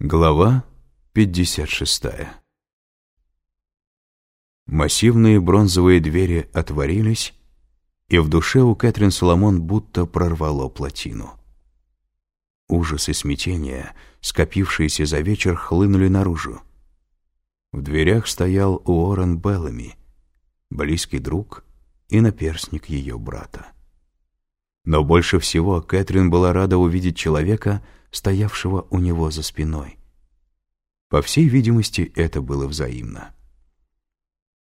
Глава 56 Массивные бронзовые двери отворились, и в душе у Кэтрин Соломон будто прорвало плотину. Ужас и смятение, скопившиеся за вечер, хлынули наружу. В дверях стоял Уоррен Беллами, близкий друг и наперсник ее брата. Но больше всего Кэтрин была рада увидеть человека, стоявшего у него за спиной. По всей видимости, это было взаимно.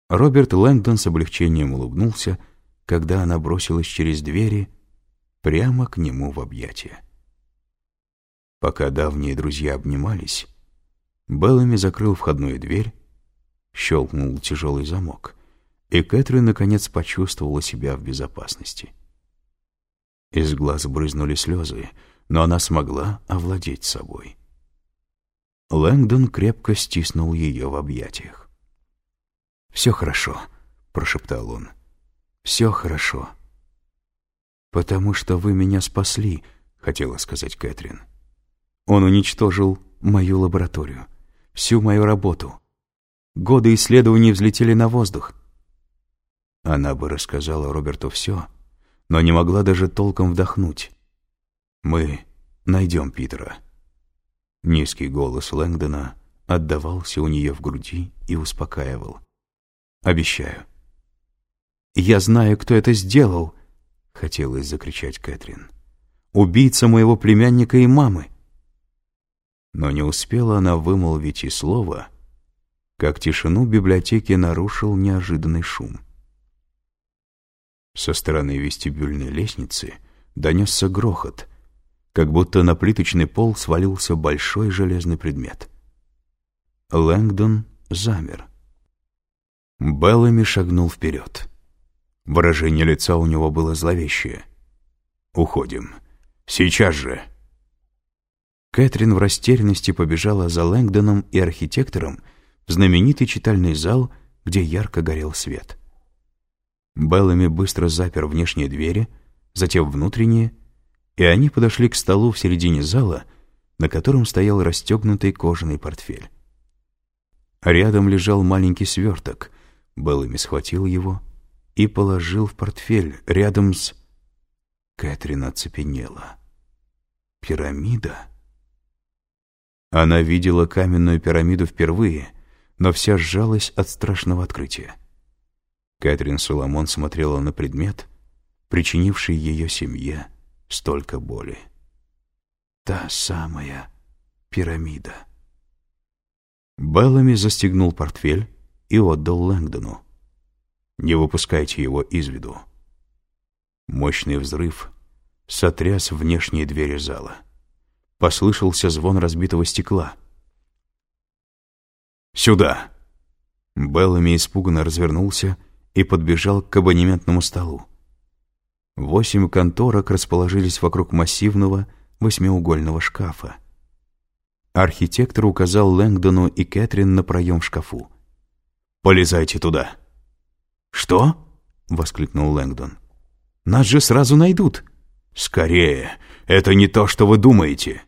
Роберт Лэнгдон с облегчением улыбнулся, когда она бросилась через двери прямо к нему в объятия. Пока давние друзья обнимались, Беллами закрыл входную дверь, щелкнул тяжелый замок, и Кэтрин наконец почувствовала себя в безопасности. Из глаз брызнули слезы, но она смогла овладеть собой. Лэнгдон крепко стиснул ее в объятиях. «Все хорошо», — прошептал он. «Все хорошо». «Потому что вы меня спасли», — хотела сказать Кэтрин. «Он уничтожил мою лабораторию, всю мою работу. Годы исследований взлетели на воздух». Она бы рассказала Роберту все, но не могла даже толком вдохнуть. Мы найдем Питера». Низкий голос Лэнгдона отдавался у нее в груди и успокаивал. «Обещаю». «Я знаю, кто это сделал», — хотелось закричать Кэтрин. «Убийца моего племянника и мамы». Но не успела она вымолвить и слова, как тишину библиотеки нарушил неожиданный шум. Со стороны вестибюльной лестницы донесся грохот, как будто на плиточный пол свалился большой железный предмет. Лэнгдон замер. Беллами шагнул вперед. Выражение лица у него было зловещее. «Уходим. Сейчас же!» Кэтрин в растерянности побежала за Лэнгдоном и архитектором в знаменитый читальный зал, где ярко горел свет. Беллами быстро запер внешние двери, затем внутренние, и они подошли к столу в середине зала, на котором стоял расстегнутый кожаный портфель. Рядом лежал маленький сверток. Беллами схватил его и положил в портфель рядом с... Кэтрин оцепенела. Пирамида? Она видела каменную пирамиду впервые, но вся сжалась от страшного открытия. Кэтрин Соломон смотрела на предмет, причинивший ее семье столько боли. Та самая пирамида. Беллами застегнул портфель и отдал Лэнгдону. «Не выпускайте его из виду». Мощный взрыв сотряс внешние двери зала. Послышался звон разбитого стекла. «Сюда!» Беллами испуганно развернулся и подбежал к абонементному столу. Восемь конторок расположились вокруг массивного восьмиугольного шкафа. Архитектор указал Лэнгдону и Кэтрин на проем в шкафу. «Полезайте туда!» «Что?» — воскликнул Лэнгдон. «Нас же сразу найдут!» «Скорее! Это не то, что вы думаете!»